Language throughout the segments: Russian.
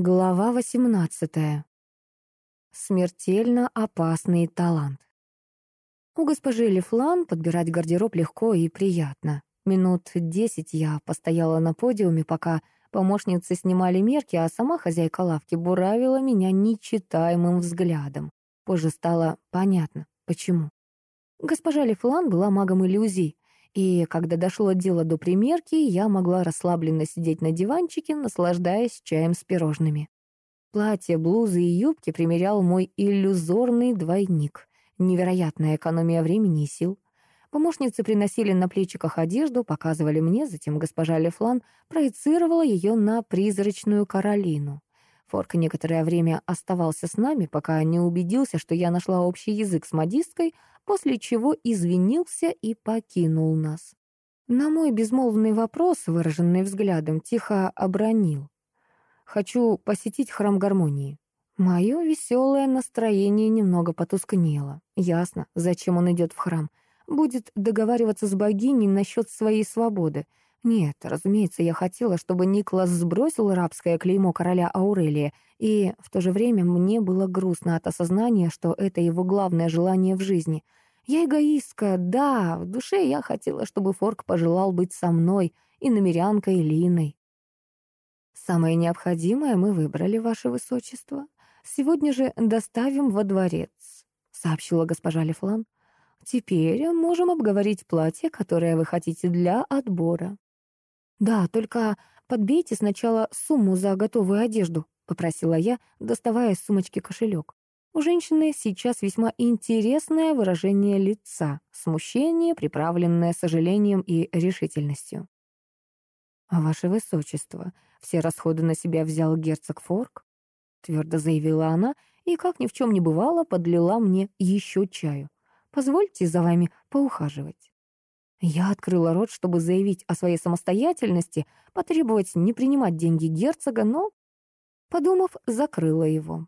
Глава 18. Смертельно опасный талант. У госпожи Лефлан подбирать гардероб легко и приятно. Минут десять я постояла на подиуме, пока помощницы снимали мерки, а сама хозяйка лавки буравила меня нечитаемым взглядом. Позже стало понятно, почему. Госпожа Лефлан была магом иллюзий, и когда дошло дело до примерки, я могла расслабленно сидеть на диванчике, наслаждаясь чаем с пирожными. Платье, блузы и юбки примерял мой иллюзорный двойник. Невероятная экономия времени и сил. Помощницы приносили на плечиках одежду, показывали мне, затем госпожа Лефлан проецировала ее на призрачную Каролину. Форк некоторое время оставался с нами, пока не убедился, что я нашла общий язык с модисткой, после чего извинился и покинул нас. На мой безмолвный вопрос, выраженный взглядом, тихо обронил. «Хочу посетить храм гармонии». Мое веселое настроение немного потускнело. Ясно, зачем он идет в храм. Будет договариваться с богиней насчет своей свободы. Нет, разумеется, я хотела, чтобы Никлас сбросил рабское клеймо короля Аурелия, и в то же время мне было грустно от осознания, что это его главное желание в жизни — я эгоистка, да, в душе я хотела, чтобы Форк пожелал быть со мной и намерянкой Линой. Самое необходимое мы выбрали, ваше высочество. Сегодня же доставим во дворец, сообщила госпожа Лефлан. Теперь можем обговорить платье, которое вы хотите для отбора. Да, только подбейте сначала сумму за готовую одежду, попросила я, доставая из сумочки кошелек. У женщины сейчас весьма интересное выражение лица, смущение, приправленное сожалением и решительностью. «Ваше Высочество, все расходы на себя взял герцог Форк», твердо заявила она и, как ни в чем не бывало, подлила мне еще чаю. «Позвольте за вами поухаживать». Я открыла рот, чтобы заявить о своей самостоятельности, потребовать не принимать деньги герцога, но, подумав, закрыла его.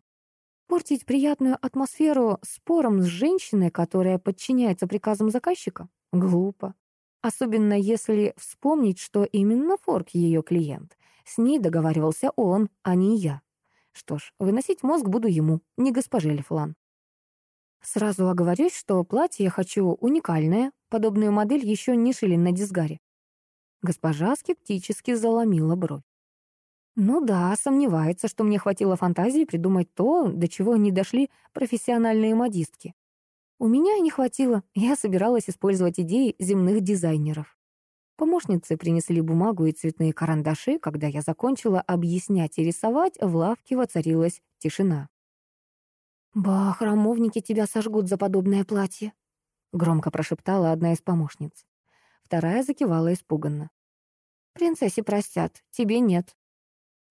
Портить приятную атмосферу спором с женщиной, которая подчиняется приказам заказчика? Глупо. Особенно если вспомнить, что именно Форк ее клиент. С ней договаривался он, а не я. Что ж, выносить мозг буду ему, не госпоже Лефлан. Сразу оговорюсь, что платье я хочу уникальное, подобную модель еще не шили на дисгаре. Госпожа скептически заломила бровь. Ну да, сомневается, что мне хватило фантазии придумать то, до чего не дошли профессиональные модистки. У меня не хватило, я собиралась использовать идеи земных дизайнеров. Помощницы принесли бумагу и цветные карандаши. Когда я закончила объяснять и рисовать, в лавке воцарилась тишина. «Ба, храмовники тебя сожгут за подобное платье», — громко прошептала одна из помощниц. Вторая закивала испуганно. «Принцессе простят, тебе нет».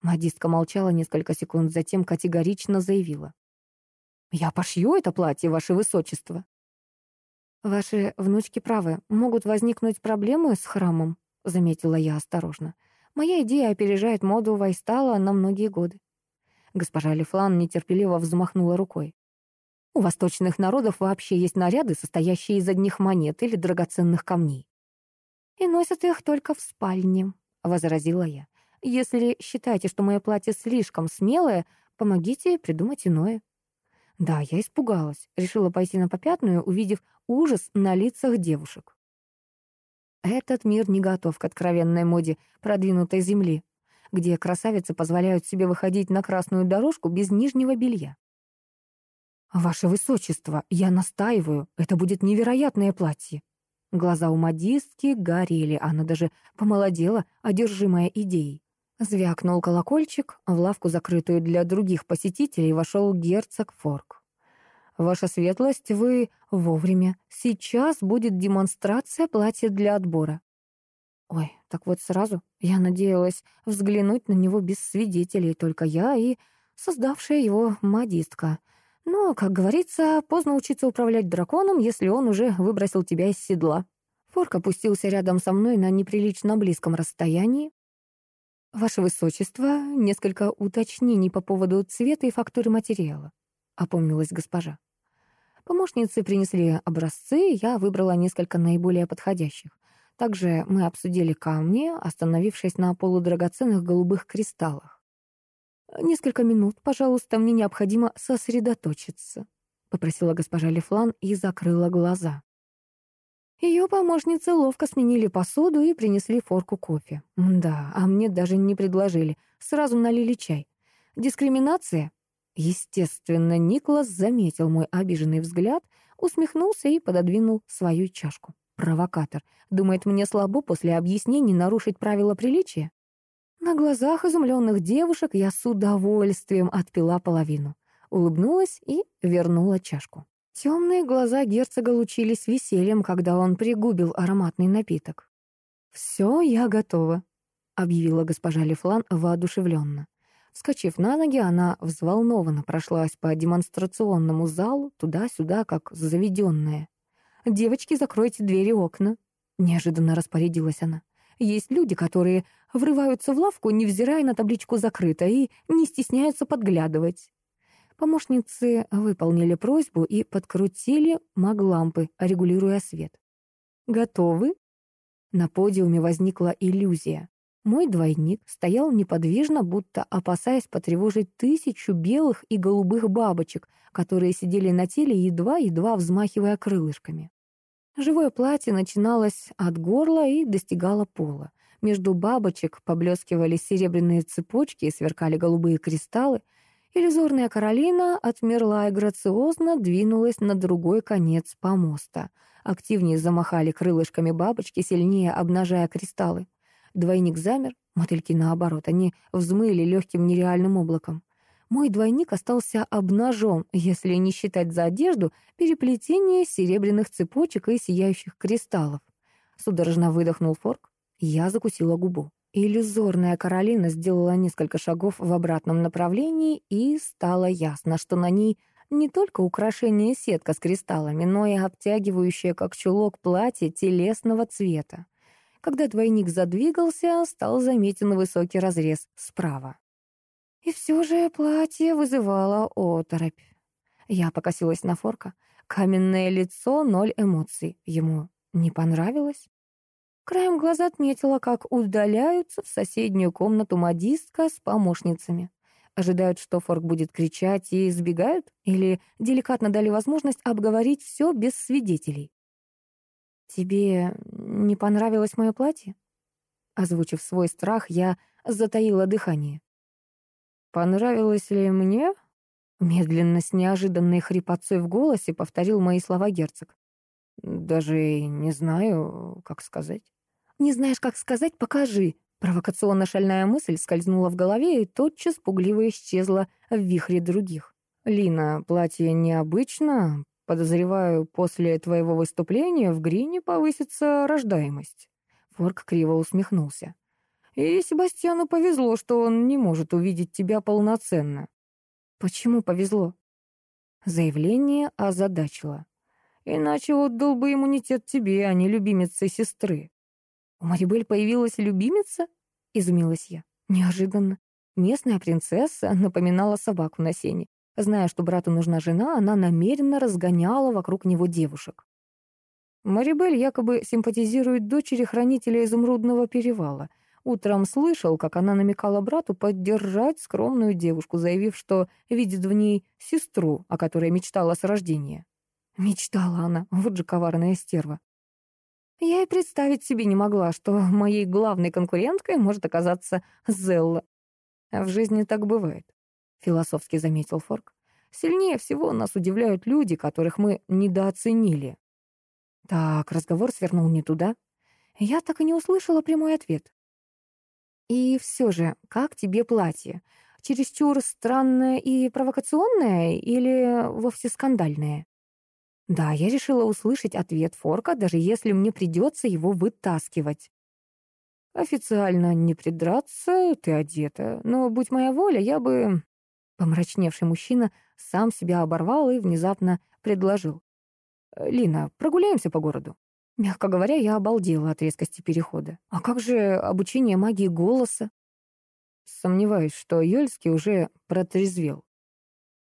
Модистка молчала несколько секунд, затем категорично заявила. «Я пошью это платье, ваше высочество». «Ваши внучки правы, могут возникнуть проблемы с храмом», — заметила я осторожно. «Моя идея опережает моду Вайстала на многие годы». Госпожа Лефлан нетерпеливо взмахнула рукой. «У восточных народов вообще есть наряды, состоящие из одних монет или драгоценных камней». «И носят их только в спальне», — возразила я. Если считаете, что мое платье слишком смелое, помогите придумать иное». Да, я испугалась, решила пойти на попятную, увидев ужас на лицах девушек. Этот мир не готов к откровенной моде продвинутой земли, где красавицы позволяют себе выходить на красную дорожку без нижнего белья. «Ваше высочество, я настаиваю, это будет невероятное платье». Глаза у модистки горели, она даже помолодела, одержимая идеей. Звякнул колокольчик, в лавку, закрытую для других посетителей, вошел герцог Форк. «Ваша светлость, вы вовремя. Сейчас будет демонстрация платья для отбора». Ой, так вот сразу. Я надеялась взглянуть на него без свидетелей, только я и создавшая его модистка. Но, как говорится, поздно учиться управлять драконом, если он уже выбросил тебя из седла. Форк опустился рядом со мной на неприлично близком расстоянии, «Ваше Высочество, несколько уточнений по поводу цвета и фактуры материала», — опомнилась госпожа. Помощницы принесли образцы, я выбрала несколько наиболее подходящих. Также мы обсудили камни, остановившись на полудрагоценных голубых кристаллах. «Несколько минут, пожалуйста, мне необходимо сосредоточиться», — попросила госпожа Лефлан и закрыла глаза. Ее помощницы ловко сменили посуду и принесли форку кофе. Да, а мне даже не предложили, сразу налили чай. Дискриминация? Естественно, Никлас заметил мой обиженный взгляд, усмехнулся и пододвинул свою чашку. Провокатор. Думает, мне слабо после объяснений нарушить правила приличия? На глазах изумленных девушек я с удовольствием отпила половину. Улыбнулась и вернула чашку. Темные глаза герцога лучились весельем, когда он пригубил ароматный напиток. «Все, я готова», — объявила госпожа Лефлан воодушевленно. Вскочив на ноги, она взволнованно прошлась по демонстрационному залу, туда-сюда, как заведенная. «Девочки, закройте двери и окна», — неожиданно распорядилась она. «Есть люди, которые врываются в лавку, невзирая на табличку «закрыто», и не стесняются подглядывать. Помощницы выполнили просьбу и подкрутили маглампы, регулируя свет. «Готовы?» На подиуме возникла иллюзия. Мой двойник стоял неподвижно, будто опасаясь потревожить тысячу белых и голубых бабочек, которые сидели на теле, едва-едва взмахивая крылышками. Живое платье начиналось от горла и достигало пола. Между бабочек поблескивали серебряные цепочки и сверкали голубые кристаллы — Иллюзорная Каролина отмерла и грациозно двинулась на другой конец помоста. Активнее замахали крылышками бабочки, сильнее обнажая кристаллы. Двойник замер, мотыльки наоборот, они взмыли легким нереальным облаком. Мой двойник остался обнажен, если не считать за одежду переплетение серебряных цепочек и сияющих кристаллов. Судорожно выдохнул Форк. Я закусила губу. Иллюзорная Каролина сделала несколько шагов в обратном направлении, и стало ясно, что на ней не только украшение сетка с кристаллами, но и обтягивающее, как чулок, платье телесного цвета. Когда двойник задвигался, стал заметен высокий разрез справа. И все же платье вызывало оторопь. Я покосилась на Форка. Каменное лицо, ноль эмоций. Ему не понравилось? Краем глаза отметила, как удаляются в соседнюю комнату модистка с помощницами. Ожидают, что Форк будет кричать и избегают? Или деликатно дали возможность обговорить все без свидетелей? «Тебе не понравилось мое платье?» Озвучив свой страх, я затаила дыхание. «Понравилось ли мне?» Медленно, с неожиданной хрипотцой в голосе повторил мои слова герцог. «Даже не знаю, как сказать». «Не знаешь, как сказать? Покажи!» Провокационно-шальная мысль скользнула в голове и тотчас пугливо исчезла в вихре других. «Лина, платье необычно. Подозреваю, после твоего выступления в Грине повысится рождаемость». Форк криво усмехнулся. «И Себастьяну повезло, что он не может увидеть тебя полноценно». «Почему повезло?» Заявление озадачило. «Иначе отдал бы иммунитет тебе, а не любимице сестры». «У Марибель появилась любимица?» — изумилась я. Неожиданно. Местная принцесса напоминала собаку на сене. Зная, что брату нужна жена, она намеренно разгоняла вокруг него девушек. Марибель якобы симпатизирует дочери хранителя Изумрудного перевала. Утром слышал, как она намекала брату поддержать скромную девушку, заявив, что видит в ней сестру, о которой мечтала с рождения. Мечтала она, вот же коварная стерва. Я и представить себе не могла, что моей главной конкуренткой может оказаться Зелла. В жизни так бывает, философски заметил Форк. Сильнее всего нас удивляют люди, которых мы недооценили. Так, разговор свернул не туда. Я так и не услышала прямой ответ. И все же, как тебе платье? Чересчур странное и провокационное или вовсе скандальное? Да, я решила услышать ответ Форка, даже если мне придется его вытаскивать. Официально не придраться, ты одета, но, будь моя воля, я бы... Помрачневший мужчина сам себя оборвал и внезапно предложил. «Лина, прогуляемся по городу». Мягко говоря, я обалдела от резкости перехода. А как же обучение магии голоса? Сомневаюсь, что Йольский уже протрезвел.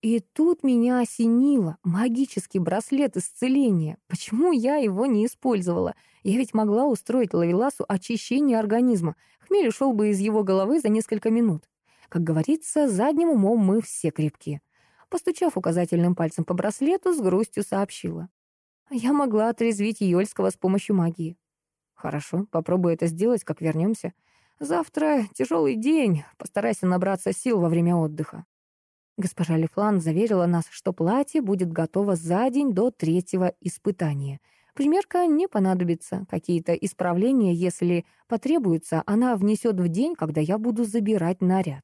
И тут меня осенило. Магический браслет исцеления. Почему я его не использовала? Я ведь могла устроить Лавеласу очищение организма. Хмель ушел бы из его головы за несколько минут. Как говорится, задним умом мы все крепки. Постучав указательным пальцем по браслету, с грустью сообщила. Я могла отрезвить Йольского с помощью магии. Хорошо, попробую это сделать, как вернемся. Завтра тяжелый день, постарайся набраться сил во время отдыха. Госпожа Лефлан заверила нас, что платье будет готово за день до третьего испытания. Примерка не понадобится. Какие-то исправления, если потребуются, она внесет в день, когда я буду забирать наряд.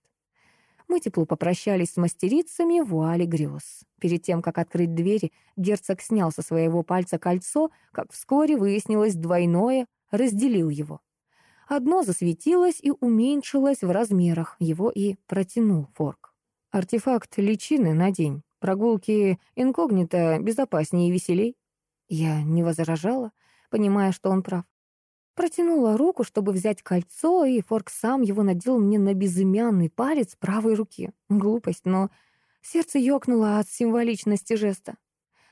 Мы тепло попрощались с мастерицами вуали грез. Перед тем, как открыть двери, герцог снял со своего пальца кольцо, как вскоре выяснилось двойное, разделил его. Одно засветилось и уменьшилось в размерах, его и протянул Форк. Артефакт личины на день. Прогулки инкогнито безопаснее и веселей. Я не возражала, понимая, что он прав. Протянула руку, чтобы взять кольцо, и Форк сам его надел мне на безымянный палец правой руки. Глупость, но сердце ёкнуло от символичности жеста.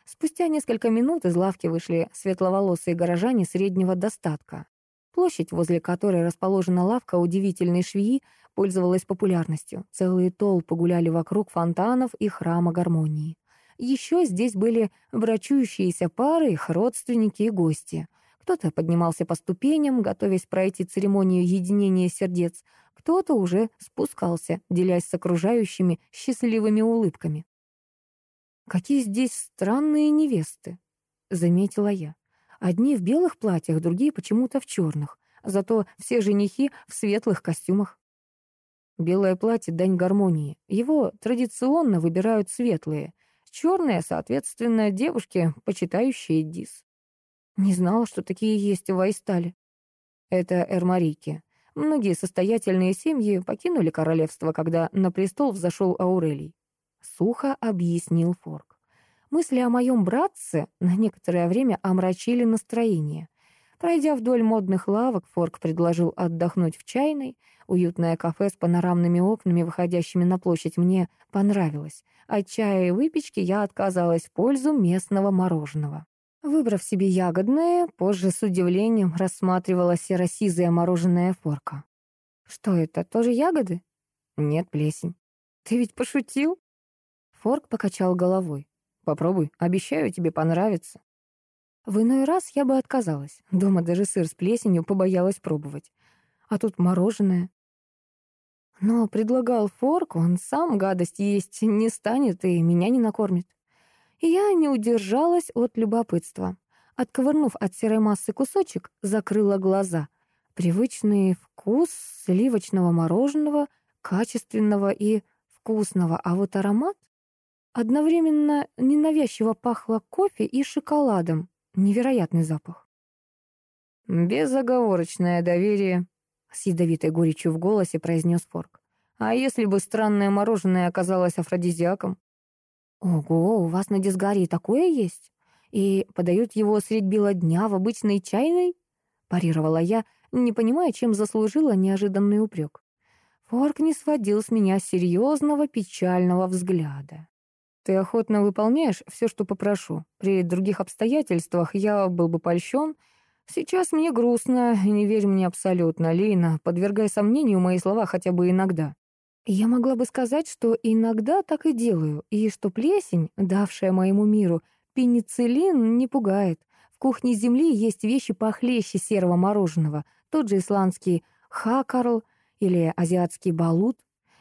Спустя несколько минут из лавки вышли светловолосые горожане среднего достатка. Площадь, возле которой расположена лавка удивительной швеи, пользовалась популярностью. Целые толпы гуляли вокруг фонтанов и храма гармонии. Еще здесь были брачующиеся пары, их родственники и гости. Кто-то поднимался по ступеням, готовясь пройти церемонию единения сердец, кто-то уже спускался, делясь с окружающими счастливыми улыбками. «Какие здесь странные невесты!» — заметила я. Одни в белых платьях, другие почему-то в черных. Зато все женихи в светлых костюмах. Белое платье — дань гармонии. Его традиционно выбирают светлые. Черные, соответственно, девушки, почитающие дис. Не знала, что такие есть в Айстале. Это Эрмарики. Многие состоятельные семьи покинули королевство, когда на престол взошел Аурелий. Сухо объяснил Форк. Мысли о моем братце на некоторое время омрачили настроение. Пройдя вдоль модных лавок, Форк предложил отдохнуть в чайной. Уютное кафе с панорамными окнами, выходящими на площадь, мне понравилось. От чая и выпечки я отказалась в пользу местного мороженого. Выбрав себе ягодное, позже с удивлением рассматривала серо-сизое мороженое Форка. «Что это, тоже ягоды?» «Нет, плесень». «Ты ведь пошутил?» Форк покачал головой. Попробуй, обещаю, тебе понравится. В иной раз я бы отказалась. Дома даже сыр с плесенью побоялась пробовать. А тут мороженое. Но предлагал форк, он сам гадость есть не станет и меня не накормит. Я не удержалась от любопытства. Отковырнув от серой массы кусочек, закрыла глаза. Привычный вкус сливочного мороженого, качественного и вкусного, а вот аромат Одновременно ненавязчиво пахло кофе и шоколадом. Невероятный запах. «Безоговорочное доверие», — с ядовитой горечью в голосе произнес Форк. «А если бы странное мороженое оказалось афродизиаком?» «Ого, у вас на дисгарии такое есть? И подают его средь бела дня в обычной чайной?» парировала я, не понимая, чем заслужила неожиданный упрек. Форк не сводил с меня серьезного печального взгляда. Ты охотно выполняешь все, что попрошу. При других обстоятельствах я был бы польщен. Сейчас мне грустно, не верь мне абсолютно, Лина, подвергай сомнению мои слова хотя бы иногда. Я могла бы сказать, что иногда так и делаю, и что плесень, давшая моему миру пенициллин, не пугает. В кухне Земли есть вещи похлеще серого мороженого, тот же исландский хакарл или азиатский балут.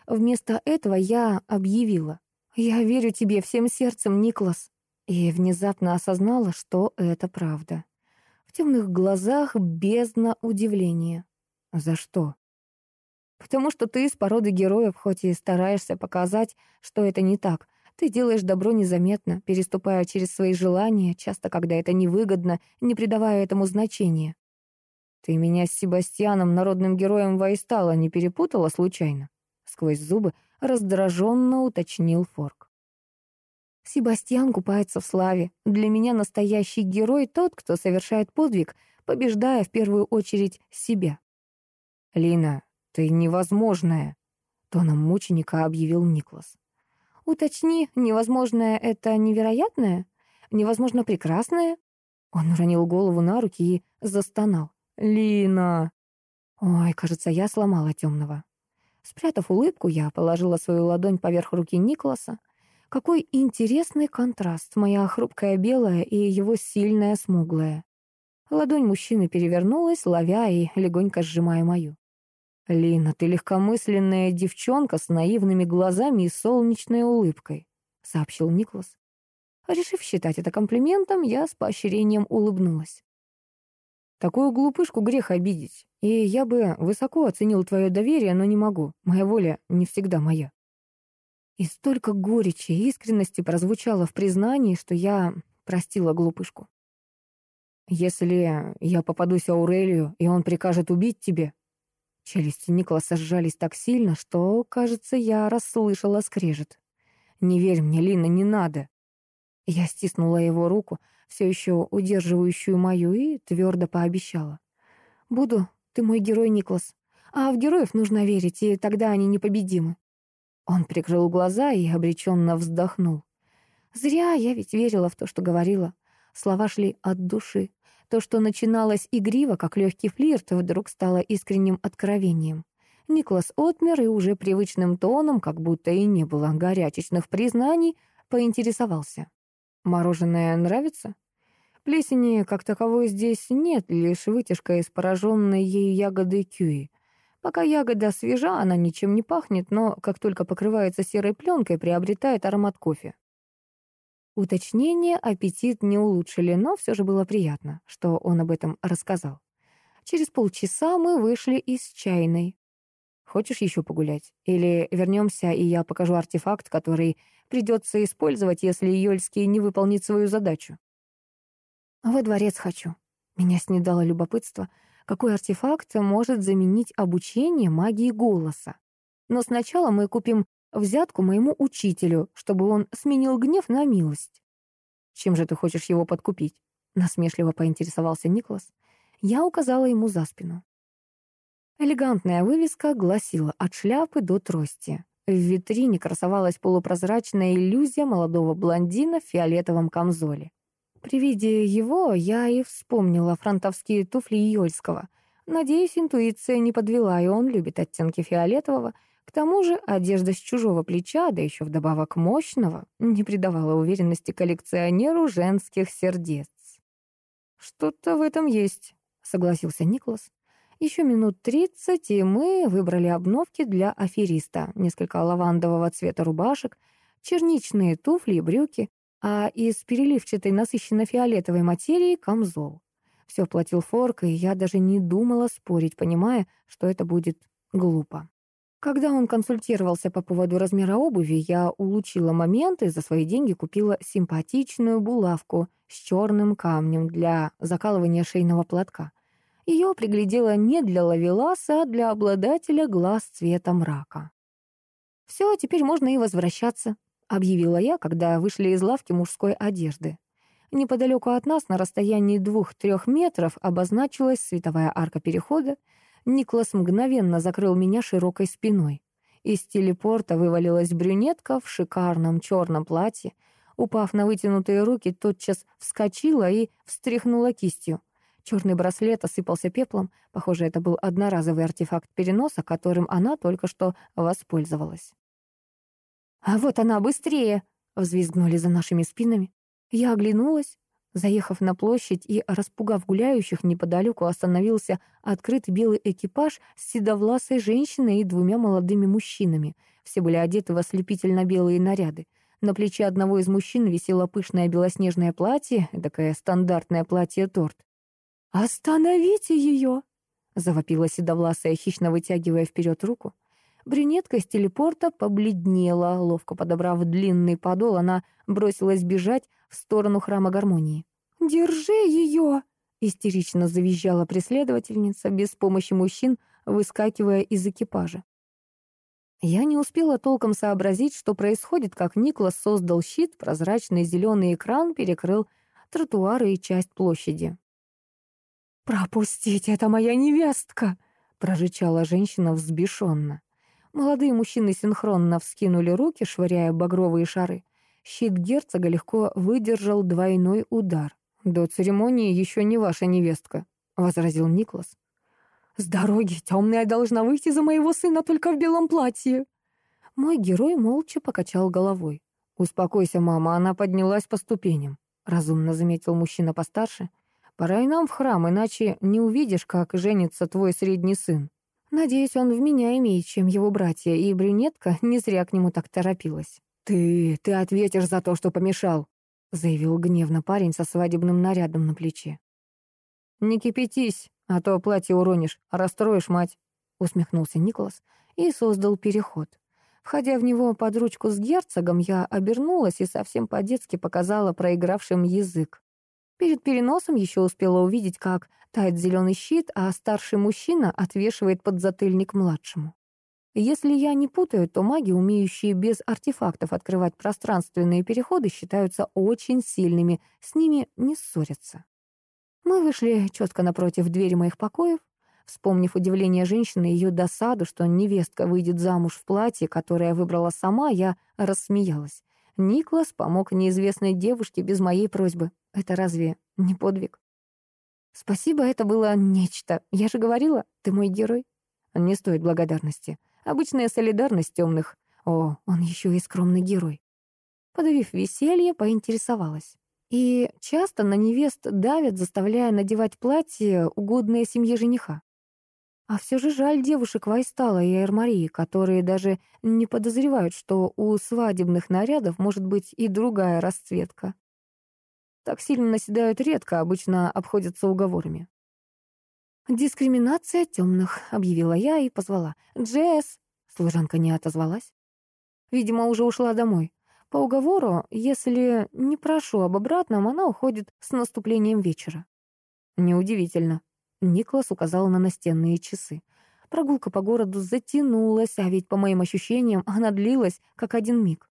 Вместо этого я объявила. «Я верю тебе всем сердцем, Никлас». И внезапно осознала, что это правда. В темных глазах бездна удивления. «За что?» «Потому что ты из породы героев, хоть и стараешься показать, что это не так. Ты делаешь добро незаметно, переступая через свои желания, часто когда это невыгодно, не придавая этому значения. Ты меня с Себастьяном, народным героем Вайстала, не перепутала случайно?» Сквозь зубы раздраженно уточнил Форк. Себастьян купается в славе. Для меня настоящий герой тот, кто совершает подвиг, побеждая в первую очередь себя. «Лина, ты невозможная», — тоном мученика объявил Никлас. «Уточни, невозможное — это невероятное? Невозможно прекрасное?» Он уронил голову на руки и застонал. «Лина!» Ой, кажется, я сломала темного. Спрятав улыбку, я положила свою ладонь поверх руки Николаса. Какой интересный контраст, моя хрупкая белая и его сильная смуглая. Ладонь мужчины перевернулась, ловя и легонько сжимая мою. «Лина, ты легкомысленная девчонка с наивными глазами и солнечной улыбкой», — сообщил Николас. Решив считать это комплиментом, я с поощрением улыбнулась. Такую глупышку грех обидеть, и я бы высоко оценил твое доверие, но не могу. Моя воля не всегда моя. И столько горечи и искренности прозвучало в признании, что я простила глупышку. Если я попадусь Аурелию, и он прикажет убить тебе... Челюсти Николаса сжались так сильно, что, кажется, я расслышала скрежет. «Не верь мне, Лина, не надо!» Я стиснула его руку, все еще удерживающую мою, и твердо пообещала. «Буду, ты мой герой, Никлас. А в героев нужно верить, и тогда они непобедимы». Он прикрыл глаза и обреченно вздохнул. «Зря я ведь верила в то, что говорила. Слова шли от души. То, что начиналось игриво, как легкий флирт, вдруг стало искренним откровением. Никлас отмер и уже привычным тоном, как будто и не было горячечных признаний, поинтересовался. Мороженое нравится? Плесени как таковой здесь нет, лишь вытяжка из пораженной ею ягоды кюи. Пока ягода свежа, она ничем не пахнет, но как только покрывается серой пленкой, приобретает аромат кофе. Уточнения аппетит не улучшили, но все же было приятно, что он об этом рассказал. Через полчаса мы вышли из чайной. Хочешь еще погулять? Или вернемся, и я покажу артефакт, который придется использовать, если Йольский не выполнит свою задачу. Во дворец хочу. Меня снедало любопытство, какой артефакт может заменить обучение магии голоса. Но сначала мы купим взятку моему учителю, чтобы он сменил гнев на милость. Чем же ты хочешь его подкупить? Насмешливо поинтересовался Николас. Я указала ему за спину. Элегантная вывеска гласила «От шляпы до трости». В витрине красовалась полупрозрачная иллюзия молодого блондина в фиолетовом камзоле. При виде его я и вспомнила фронтовские туфли Йольского. Надеюсь, интуиция не подвела, и он любит оттенки фиолетового. К тому же одежда с чужого плеча, да еще вдобавок мощного, не придавала уверенности коллекционеру женских сердец. «Что-то в этом есть», — согласился Николас. Еще минут тридцать, и мы выбрали обновки для афериста. Несколько лавандового цвета рубашек, черничные туфли и брюки, а из переливчатой насыщенно-фиолетовой материи — камзол. Все платил Форк, и я даже не думала спорить, понимая, что это будет глупо. Когда он консультировался по поводу размера обуви, я улучила момент и за свои деньги купила симпатичную булавку с черным камнем для закалывания шейного платка. Ее приглядела не для лавеласа, а для обладателя глаз цвета мрака. «Все, теперь можно и возвращаться», — объявила я, когда вышли из лавки мужской одежды. Неподалеку от нас, на расстоянии двух-трех метров, обозначилась световая арка перехода. Никлас мгновенно закрыл меня широкой спиной. Из телепорта вывалилась брюнетка в шикарном черном платье. Упав на вытянутые руки, тотчас вскочила и встряхнула кистью. Черный браслет осыпался пеплом. Похоже, это был одноразовый артефакт переноса, которым она только что воспользовалась. «А вот она быстрее!» — взвизгнули за нашими спинами. Я оглянулась. Заехав на площадь и распугав гуляющих, неподалеку остановился открытый белый экипаж с седовласой женщиной и двумя молодыми мужчинами. Все были одеты в ослепительно белые наряды. На плече одного из мужчин висело пышное белоснежное платье, такое стандартное платье-торт. «Остановите ее!» — завопила седовласая, хищно вытягивая вперед руку. Брюнетка из телепорта побледнела, ловко подобрав длинный подол, она бросилась бежать в сторону храма гармонии. «Держи ее!» — истерично завизжала преследовательница, без помощи мужчин, выскакивая из экипажа. Я не успела толком сообразить, что происходит, как Никлас создал щит, прозрачный зеленый экран перекрыл тротуары и часть площади. «Пропустите, это моя невестка!» — прорычала женщина взбешенно. Молодые мужчины синхронно вскинули руки, швыряя багровые шары. Щит герцога легко выдержал двойной удар. «До церемонии еще не ваша невестка», — возразил Никлас. С дороги темная должна выйти за моего сына только в белом платье. Мой герой молча покачал головой. «Успокойся, мама, она поднялась по ступеням», — разумно заметил мужчина постарше. «Пора и нам в храм, иначе не увидишь, как женится твой средний сын». Надеюсь, он в меня имеет, чем его братья, и брюнетка не зря к нему так торопилась. «Ты, ты ответишь за то, что помешал», — заявил гневно парень со свадебным нарядом на плече. «Не кипятись, а то платье уронишь, расстроишь мать», — усмехнулся Николас и создал переход. Входя в него под ручку с герцогом, я обернулась и совсем по-детски показала проигравшим язык. Перед переносом еще успела увидеть, как тает зеленый щит, а старший мужчина отвешивает подзатыльник младшему. Если я не путаю, то маги, умеющие без артефактов открывать пространственные переходы, считаются очень сильными, с ними не ссорятся. Мы вышли четко напротив двери моих покоев. Вспомнив удивление женщины и ее досаду, что невестка выйдет замуж в платье, которое выбрала сама, я рассмеялась. Никлас помог неизвестной девушке без моей просьбы. Это разве не подвиг? Спасибо, это было нечто. Я же говорила, ты мой герой. Не стоит благодарности. Обычная солидарность темных. О, он еще и скромный герой. Подавив веселье, поинтересовалась. И часто на невест давят, заставляя надевать платье, угодное семье жениха. А все же жаль девушек Вайстала и Эрмарии, которые даже не подозревают, что у свадебных нарядов может быть и другая расцветка. Так сильно наседают редко, обычно обходятся уговорами. «Дискриминация темных», — объявила я и позвала. «Джесс!» — служанка не отозвалась. Видимо, уже ушла домой. По уговору, если не прошу об обратном, она уходит с наступлением вечера. Неудивительно. Никлас указал на настенные часы. Прогулка по городу затянулась, а ведь, по моим ощущениям, она длилась как один миг.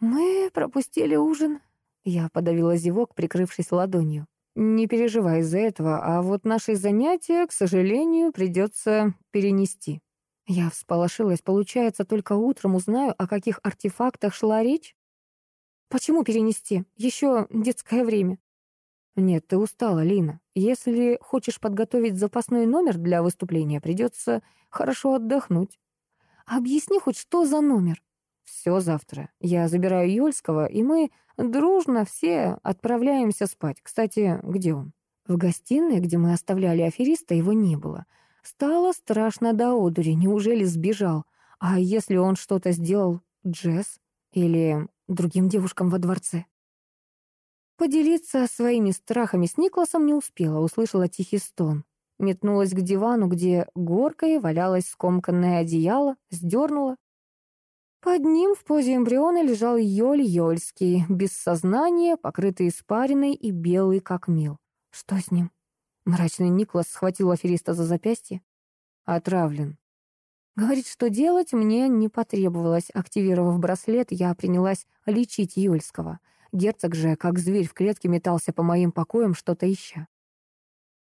«Мы пропустили ужин», — я подавила зевок, прикрывшись ладонью. «Не переживай из-за этого, а вот наши занятия, к сожалению, придется перенести». Я всполошилась. Получается, только утром узнаю, о каких артефактах шла речь? Почему перенести? Еще детское время. Нет, ты устала, Лина. Если хочешь подготовить запасной номер для выступления, придется хорошо отдохнуть. Объясни хоть, что за номер? Все завтра. Я забираю Юльского, и мы дружно все отправляемся спать. Кстати, где он? В гостиной, где мы оставляли афериста, его не было. Стало страшно до одури, неужели сбежал? А если он что-то сделал Джесс или другим девушкам во дворце? Поделиться своими страхами с Никласом не успела, услышала тихий стон. Метнулась к дивану, где горкой валялось скомканное одеяло, сдернула. Под ним в позе эмбриона лежал Йоль Йольский, без сознания, покрытый испариной и белый как мел. Что с ним? Мрачный Никлас схватил афериста за запястье. Отравлен. Говорит, что делать мне не потребовалось. Активировав браслет, я принялась лечить Юльского. Герцог же, как зверь в клетке, метался по моим покоям, что-то ища.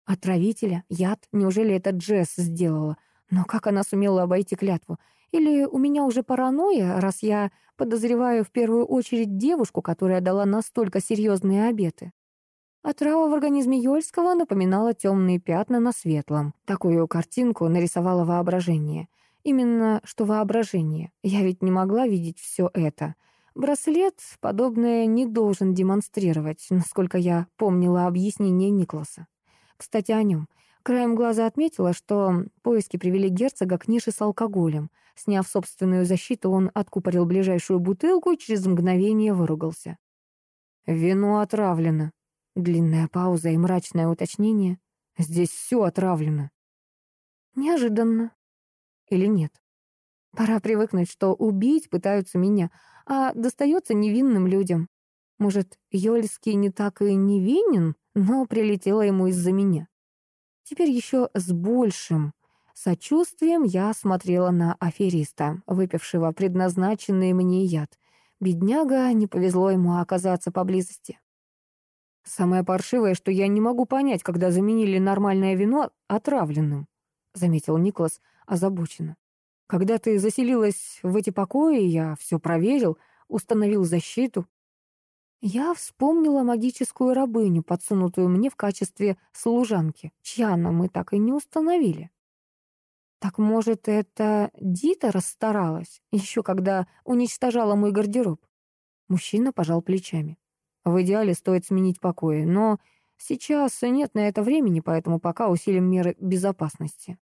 Отравителя? Яд? Неужели это Джесс сделала? Но как она сумела обойти клятву? Или у меня уже паранойя, раз я подозреваю в первую очередь девушку, которая дала настолько серьезные обеты? Отрава в организме Йольского напоминала темные пятна на светлом. Такую картинку нарисовало воображение. Именно что воображение. Я ведь не могла видеть все это. Браслет подобное не должен демонстрировать, насколько я помнила объяснение Никласа. Кстати, о нем. Краем глаза отметила, что поиски привели герцога к нише с алкоголем. Сняв собственную защиту, он откупорил ближайшую бутылку и через мгновение выругался. «Вино отравлено», Длинная пауза и мрачное уточнение. Здесь все отравлено. Неожиданно. Или нет? Пора привыкнуть, что убить пытаются меня, а достается невинным людям. Может, Йольский не так и невинен, но прилетело ему из-за меня. Теперь еще с большим сочувствием я смотрела на афериста, выпившего предназначенный мне яд. Бедняга, не повезло ему оказаться поблизости. «Самое паршивое, что я не могу понять, когда заменили нормальное вино отравленным», — заметил Никлас озабоченно. «Когда ты заселилась в эти покои, я все проверил, установил защиту». Я вспомнила магическую рабыню, подсунутую мне в качестве служанки, чья она мы так и не установили. Так может, это Дита расстаралась, еще когда уничтожала мой гардероб? Мужчина пожал плечами. В идеале стоит сменить покои, но сейчас нет на это времени, поэтому пока усилим меры безопасности.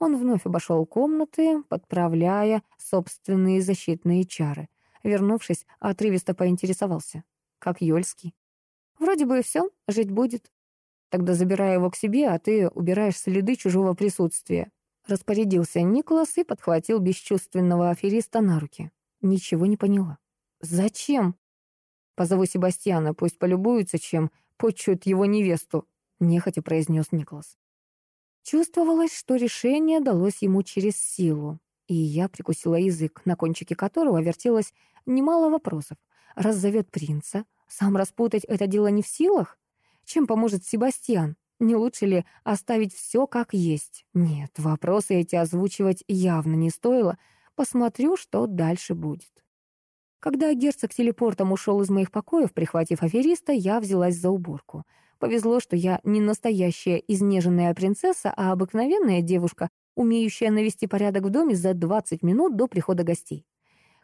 Он вновь обошел комнаты, подправляя собственные защитные чары. Вернувшись, отрывисто поинтересовался. Как Йольский. Вроде бы и все, жить будет. Тогда забирай его к себе, а ты убираешь следы чужого присутствия. Распорядился Николас и подхватил бесчувственного афериста на руки. Ничего не поняла. «Зачем?» «Позову Себастьяна, пусть полюбуется, чем почует его невесту», — нехотя произнес Николас. Чувствовалось, что решение далось ему через силу, и я прикусила язык, на кончике которого вертелось немало вопросов. Раз зовет принца, сам распутать это дело не в силах? Чем поможет Себастьян? Не лучше ли оставить все как есть? Нет, вопросы эти озвучивать явно не стоило. Посмотрю, что дальше будет. Когда герцог телепортом ушел из моих покоев, прихватив афериста, я взялась за уборку. Повезло, что я не настоящая изнеженная принцесса, а обыкновенная девушка, умеющая навести порядок в доме за 20 минут до прихода гостей.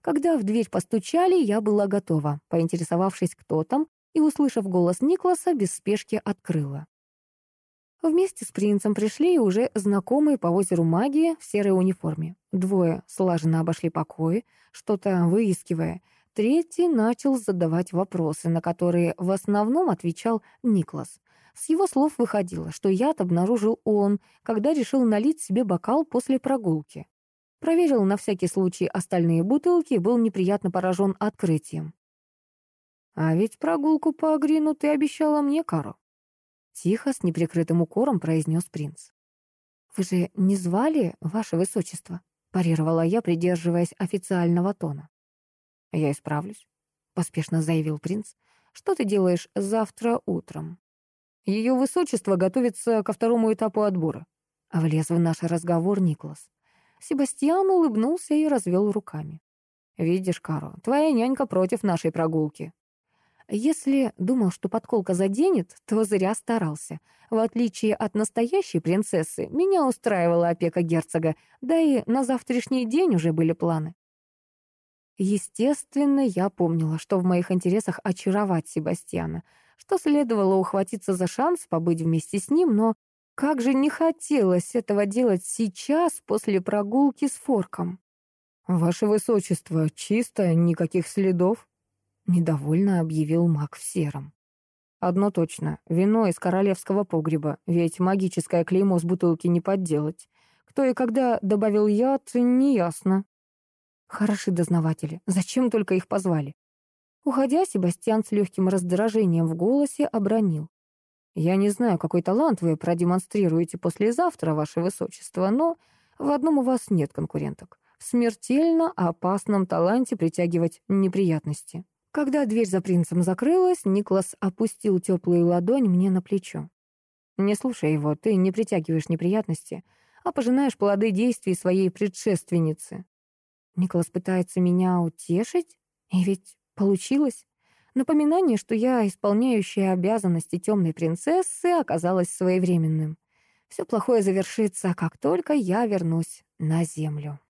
Когда в дверь постучали, я была готова, поинтересовавшись, кто там, и, услышав голос Никласа, без спешки открыла. Вместе с принцем пришли уже знакомые по озеру магии в серой униформе. Двое слаженно обошли покои, что-то выискивая. Третий начал задавать вопросы, на которые в основном отвечал Никлас. С его слов выходило, что яд обнаружил он, когда решил налить себе бокал после прогулки. Проверил на всякий случай остальные бутылки и был неприятно поражен открытием. «А ведь прогулку по Агрину ты обещала мне, Каро», Тихо, с неприкрытым укором произнес принц. «Вы же не звали, ваше высочество?» парировала я, придерживаясь официального тона. «Я исправлюсь», — поспешно заявил принц. «Что ты делаешь завтра утром?» «Ее высочество готовится ко второму этапу отбора», — влез в наш разговор Николас. Себастьян улыбнулся и развел руками. «Видишь, Каро, твоя нянька против нашей прогулки». Если думал, что подколка заденет, то зря старался. В отличие от настоящей принцессы, меня устраивала опека герцога, да и на завтрашний день уже были планы. Естественно, я помнила, что в моих интересах очаровать Себастьяна, что следовало ухватиться за шанс побыть вместе с ним, но как же не хотелось этого делать сейчас, после прогулки с Форком. «Ваше Высочество, чисто, никаких следов», Недовольно объявил маг в сером. Одно точно, вино из королевского погреба, ведь магическое клеймо с бутылки не подделать. Кто и когда добавил яд, неясно. Хороши дознаватели, зачем только их позвали? Уходя, Себастьян с легким раздражением в голосе обронил. «Я не знаю, какой талант вы продемонстрируете послезавтра, ваше высочество, но в одном у вас нет конкуренток. В смертельно опасном таланте притягивать неприятности. Когда дверь за принцем закрылась, Никлас опустил теплую ладонь мне на плечо. «Не слушай его, ты не притягиваешь неприятности, а пожинаешь плоды действий своей предшественницы». Никлас пытается меня утешить, и ведь получилось. Напоминание, что я, исполняющая обязанности темной принцессы, оказалось своевременным. Все плохое завершится, как только я вернусь на землю.